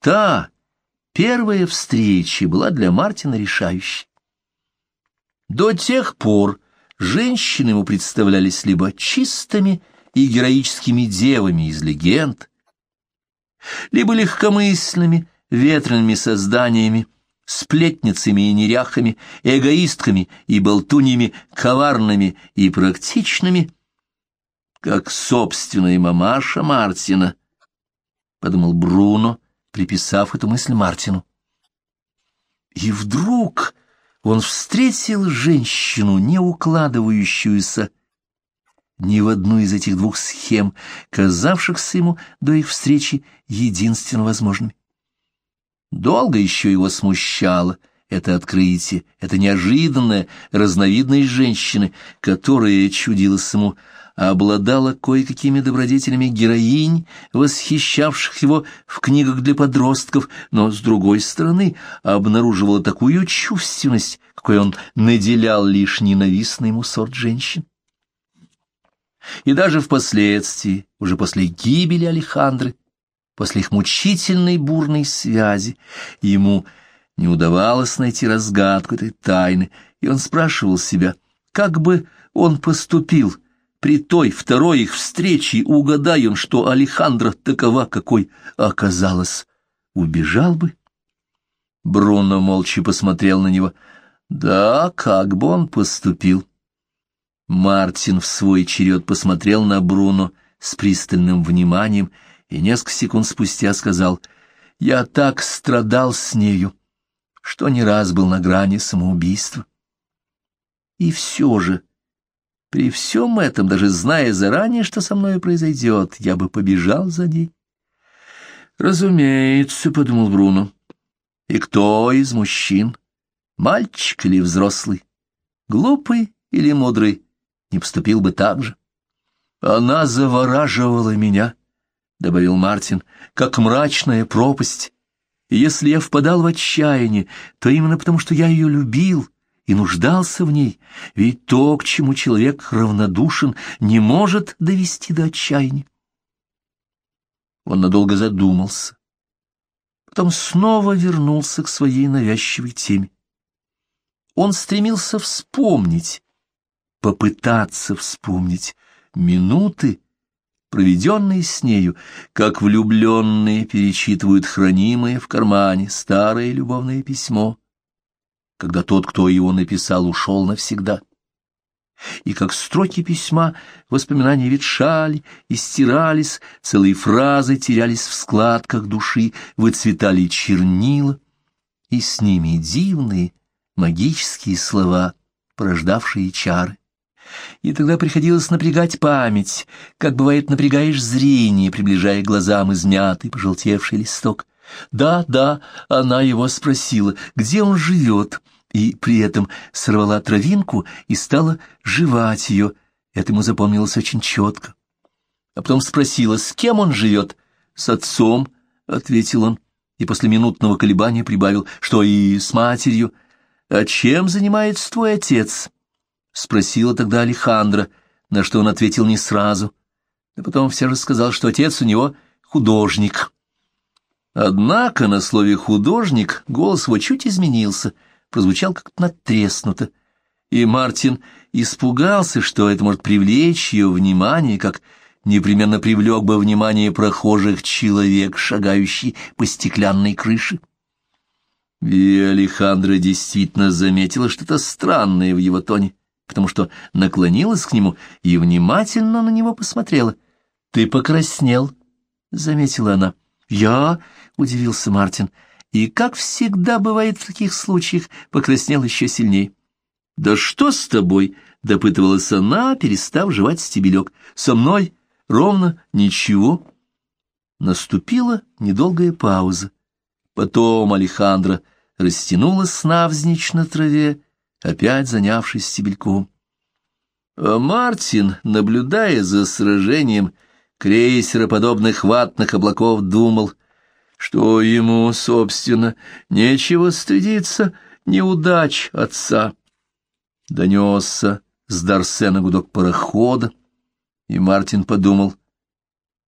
Та первая встреча была для Мартина решающей. До тех пор женщины ему представлялись либо чистыми и героическими девами из легенд, либо легкомысленными, ветреными созданиями, сплетницами и неряхами, эгоистками и болтуньями, коварными и практичными, как собственная мамаша Мартина, — подумал Бруно, приписав эту мысль Мартину. И вдруг он встретил женщину, не укладывающуюся ни в одну из этих двух схем, казавшихся ему до их встречи единственно возможными. Долго еще его смущало это открытие, это неожиданная разновидность женщины, которая, чудилась ему, обладала кое-какими добродетелями героинь, восхищавших его в книгах для подростков, но, с другой стороны, обнаруживала такую чувственность, какой он наделял лишь ненавистный ему сорт женщин. И даже впоследствии, уже после гибели Алехандры, после их мучительной бурной связи, ему не удавалось найти разгадку этой тайны, и он спрашивал себя, как бы он поступил при той второй их встрече, угадай он, что Алехандра такова, какой оказалась, убежал бы? Бруно молча посмотрел на него. Да, как бы он поступил? Мартин в свой черед посмотрел на Бруно с пристальным вниманием и несколько секунд спустя сказал, «Я так страдал с нею, что не раз был на грани самоубийства». И все же, при всем этом, даже зная заранее, что со мной произойдет, я бы побежал за ней. «Разумеется», — подумал Бруно, — «и кто из мужчин, мальчик или взрослый, глупый или мудрый?» не поступил бы так же. Она завораживала меня, — добавил Мартин, — как мрачная пропасть. И если я впадал в отчаяние, то именно потому, что я ее любил и нуждался в ней, ведь то, к чему человек равнодушен, не может довести до отчаяния. Он надолго задумался, потом снова вернулся к своей навязчивой теме. Он стремился вспомнить, попытаться вспомнить минуты, проведенные с нею, как влюбленные перечитывают хранимое в кармане старое любовное письмо, когда тот, кто его написал, ушел навсегда. И как строки письма воспоминания ветшали и стирались, целые фразы терялись в складках души, выцветали чернила, и с ними дивные магические слова, порождавшие чары и тогда приходилось напрягать память, как бывает напрягаешь зрение, приближая глазам измятый, пожелтевший листок. Да, да, она его спросила, где он живет, и при этом сорвала травинку и стала жевать ее. Это ему запомнилось очень четко. А потом спросила, с кем он живет. «С отцом», — ответил он, и после минутного колебания прибавил, что и с матерью. «А чем занимается твой отец?» — спросила тогда Алехандро, на что он ответил не сразу. А потом все же сказал, что отец у него художник. Однако на слове «художник» голос его чуть изменился, прозвучал как-то надтреснуто, и Мартин испугался, что это может привлечь ее внимание, как непременно привлек бы внимание прохожих человек, шагающий по стеклянной крыше. И Алехандро действительно заметила что-то странное в его тоне потому что наклонилась к нему и внимательно на него посмотрела. «Ты покраснел», — заметила она. «Я?» — удивился Мартин. И, как всегда бывает в таких случаях, покраснел еще сильнее. «Да что с тобой?» — допытывалась она, перестав жевать стебелек. «Со мной ровно ничего». Наступила недолгая пауза. Потом Алехандро растянулась навзничь на траве, опять занявшись стебельком. А Мартин, наблюдая за сражением крейсероподобных ватных облаков, думал, что ему, собственно, нечего стыдиться неудач отца. Донесся с Дарсена гудок парохода, и Мартин подумал,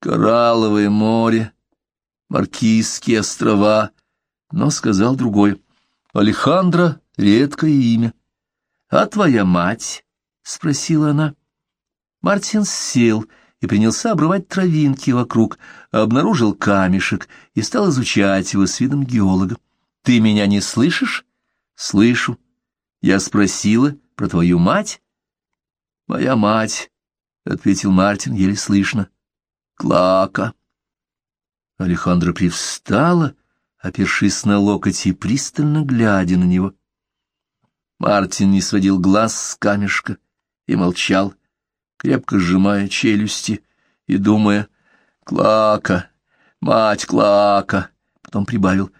«Коралловое море, Маркизские острова, но сказал другой. Алехандро — редкое имя. «А твоя мать?» — спросила она. Мартин сел и принялся обрывать травинки вокруг, обнаружил камешек и стал изучать его с видом геолога. «Ты меня не слышишь?» «Слышу. Я спросила про твою мать?» «Моя мать», — ответил Мартин еле слышно. «Клака». Алехандра привстала, опершись на локоть и пристально глядя на него. Мартин не сводил глаз с камешка и молчал, крепко сжимая челюсти и думая «Клака, мать Клака!» Потом прибавил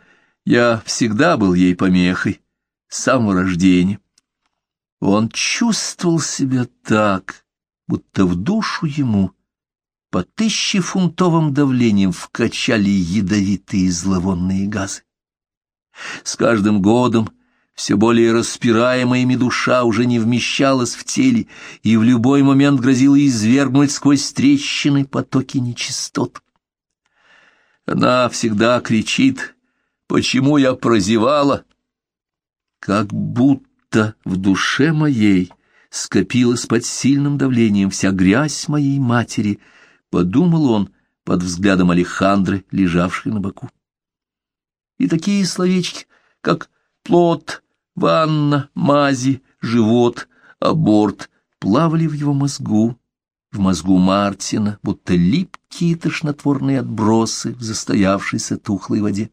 «Я всегда был ей помехой, с самого рождения». Он чувствовал себя так, будто в душу ему по тысячефунтовым давлением вкачали ядовитые зловонные газы. С каждым годом все более распираемая ими душа уже не вмещалась в теле и в любой момент грозила извергнуть сквозь трещины потоки нечистот. Она всегда кричит «Почему я прозевала?» Как будто в душе моей скопилась под сильным давлением вся грязь моей матери, подумал он под взглядом Алехандры, лежавшей на боку. И такие словечки, как «плод», Ванна, мази, живот, аборт плавали в его мозгу, в мозгу Мартина, будто липкие тошнотворные отбросы в застоявшейся тухлой воде.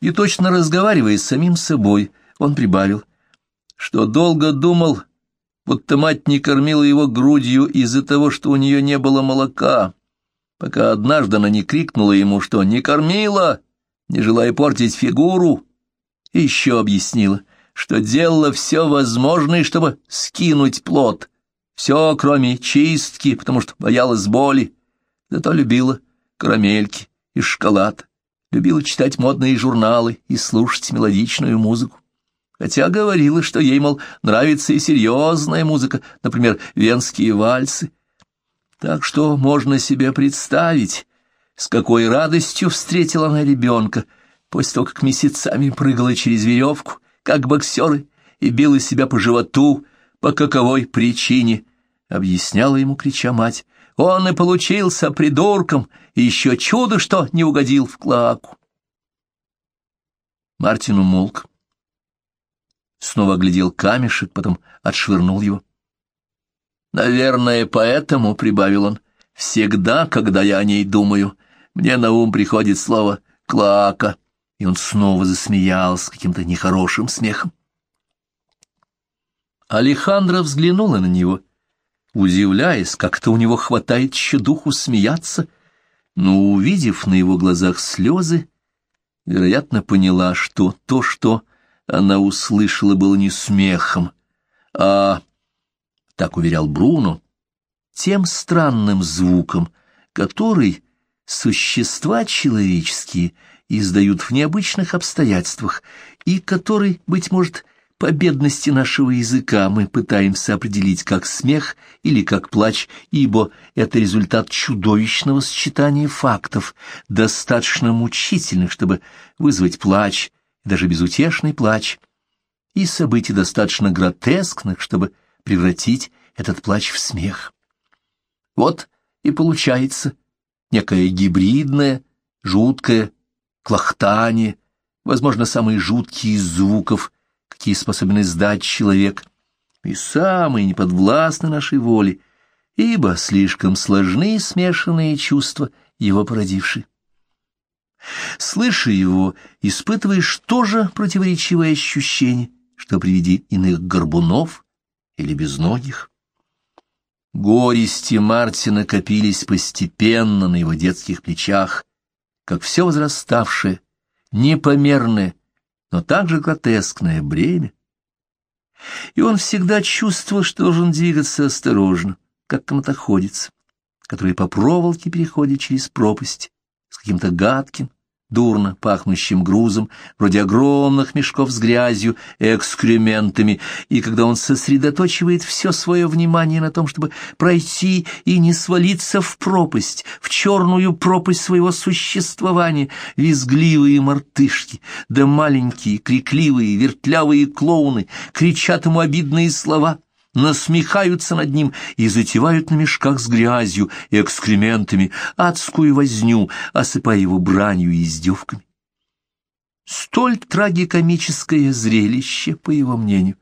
И точно разговаривая с самим собой, он прибавил, что долго думал, будто мать не кормила его грудью из-за того, что у нее не было молока, пока однажды она не крикнула ему, что не кормила, не желая портить фигуру, еще объяснила, что делала все возможное, чтобы скинуть плод, все, кроме чистки, потому что боялась боли, зато любила карамельки и шоколад, любила читать модные журналы и слушать мелодичную музыку. Хотя говорила, что ей, мол, нравится и серьезная музыка, например, венские вальсы. Так что можно себе представить, с какой радостью встретила она ребенка, после того, как месяцами прыгала через веревку, как боксеры, и била себя по животу, по каковой причине, объясняла ему, крича мать. Он и получился придурком, и еще чудо, что не угодил в клаку. Мартин умолк. Снова оглядел камешек, потом отшвырнул его. «Наверное, поэтому, — прибавил он, — всегда, когда я о ней думаю, мне на ум приходит слово «клака» и он снова засмеялся каким-то нехорошим смехом. Алехандро взглянула на него, удивляясь, как-то у него хватает еще духу смеяться, но, увидев на его глазах слезы, вероятно, поняла, что то, что она услышала, было не смехом, а, так уверял Бруно, тем странным звуком, который существа человеческие — издают в необычных обстоятельствах, и который, быть может, по бедности нашего языка мы пытаемся определить как смех или как плач, ибо это результат чудовищного сочетания фактов, достаточно мучительных, чтобы вызвать плач, даже безутешный плач, и событий достаточно гротескных, чтобы превратить этот плач в смех. Вот и получается некое гибридное, жуткое, клохтание, возможно, самые жуткие из звуков, какие способен издать человек, и самые неподвластны нашей воле, ибо слишком сложны смешанные чувства, его породившие. Слыша его, испытываешь тоже противоречивое ощущение, что при виде иных горбунов или безногих. Горести Мартина копились постепенно на его детских плечах, как все возраставшее, непомерное, но также гротескное бремя. И он всегда чувствовал, что должен двигаться осторожно, как канатоходец, который по проволоке переходит через пропасть с каким-то гадким, дурно пахнущим грузом, вроде огромных мешков с грязью и экскрементами, и когда он сосредоточивает все свое внимание на том, чтобы пройти и не свалиться в пропасть, в черную пропасть своего существования, визгливые мартышки, да маленькие, крикливые, вертлявые клоуны кричат ему обидные слова — насмехаются над ним и затевают на мешках с грязью и экскрементами адскую возню, осыпая его бранью и издевками. Столь трагикомическое зрелище, по его мнению,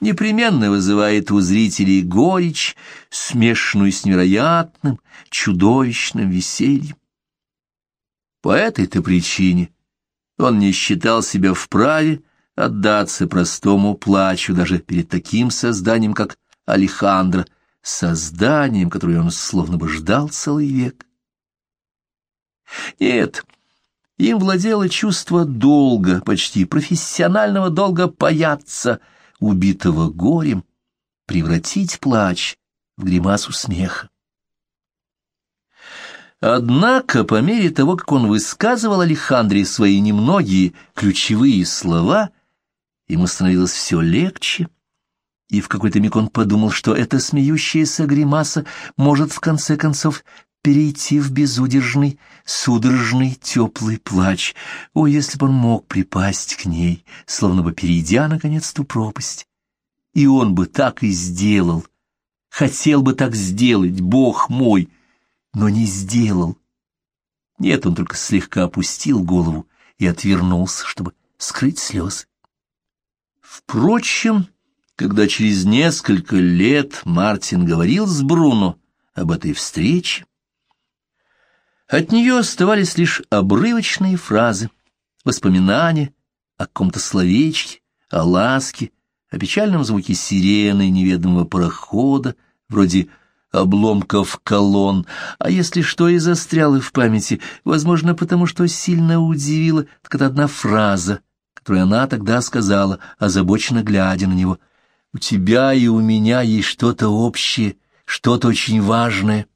непременно вызывает у зрителей горечь, смешанную с невероятным, чудовищным весельем. По этой-то причине он не считал себя вправе отдаться простому плачу даже перед таким созданием, как Алехандро, созданием, которое он словно бы ждал целый век. Нет, им владело чувство долга, почти профессионального долга паяться, убитого горем, превратить плач в гримасу смеха. Однако, по мере того, как он высказывал Алехандре свои немногие ключевые слова, Ему становилось все легче, и в какой-то миг он подумал, что эта смеющаяся гримаса может в конце концов перейти в безудержный, судорожный, теплый плач. О, если бы он мог припасть к ней, словно бы перейдя, наконец, ту пропасть. И он бы так и сделал, хотел бы так сделать, Бог мой, но не сделал. Нет, он только слегка опустил голову и отвернулся, чтобы скрыть слезы. Впрочем, когда через несколько лет Мартин говорил с Бруно об этой встрече, от нее оставались лишь обрывочные фразы, воспоминания о каком-то словечке, о ласке, о печальном звуке сирены неведомого парохода, вроде обломков колонн, а если что и застряло в памяти, возможно, потому что сильно удивило, так это одна фраза — которую она тогда сказала, озабоченно глядя на него. «У тебя и у меня есть что-то общее, что-то очень важное».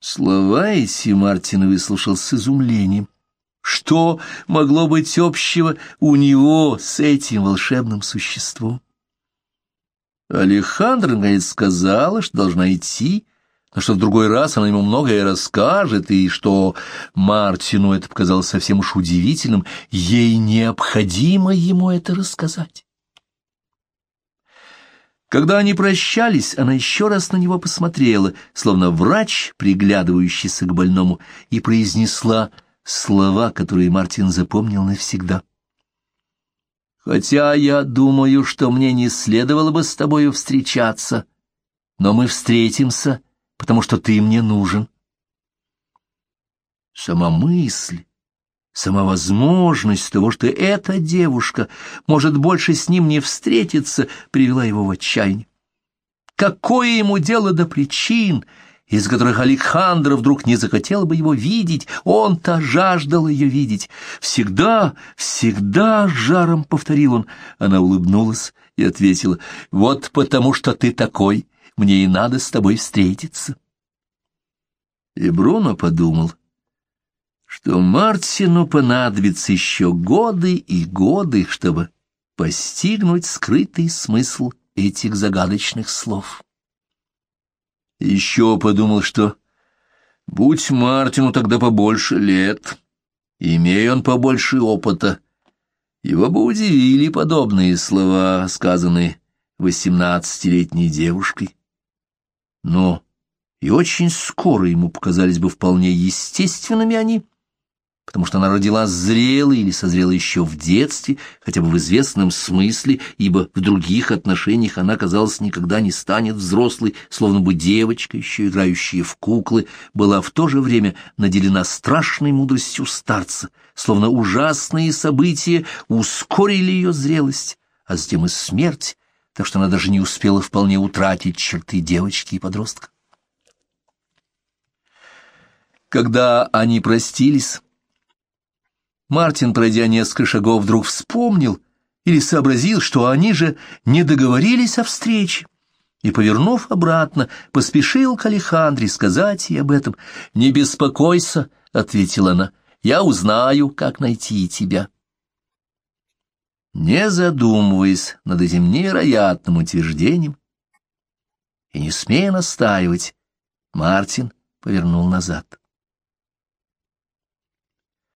Слова эти Мартин выслушал с изумлением. Что могло быть общего у него с этим волшебным существом? Алехандра, наконец, сказала, что должна идти, но что в другой раз она ему многое расскажет, и что Мартину это показалось совсем уж удивительным, ей необходимо ему это рассказать. Когда они прощались, она еще раз на него посмотрела, словно врач, приглядывающийся к больному, и произнесла слова, которые Мартин запомнил навсегда. «Хотя я думаю, что мне не следовало бы с тобою встречаться, но мы встретимся» потому что ты мне нужен. Сама мысль, сама возможность того, что эта девушка может больше с ним не встретиться, привела его в отчаяние. Какое ему дело до причин, из которых Александра вдруг не захотела бы его видеть, он-то жаждал ее видеть. Всегда, всегда жаром повторил он. Она улыбнулась и ответила, «Вот потому что ты такой, мне и надо с тобой встретиться. И Бруно подумал, что Мартину понадобится еще годы и годы, чтобы постигнуть скрытый смысл этих загадочных слов. Еще подумал, что будь Мартину тогда побольше лет, имея он побольше опыта, его бы удивили подобные слова, сказанные восемнадцатилетней девушкой но и очень скоро ему показались бы вполне естественными они, потому что она родилась зрелой или созрела еще в детстве, хотя бы в известном смысле, ибо в других отношениях она, казалось, никогда не станет взрослой, словно бы девочка, еще играющая в куклы, была в то же время наделена страшной мудростью старца, словно ужасные события ускорили ее зрелость, а затем и смерть, так что она даже не успела вполне утратить черты девочки и подростка. Когда они простились, Мартин, пройдя несколько шагов, вдруг вспомнил или сообразил, что они же не договорились о встрече, и, повернув обратно, поспешил к Алехандре сказать ей об этом. «Не беспокойся», — ответила она, — я узнаю, как найти тебя. Не задумываясь над этим невероятным утверждением и не смея настаивать, Мартин повернул назад.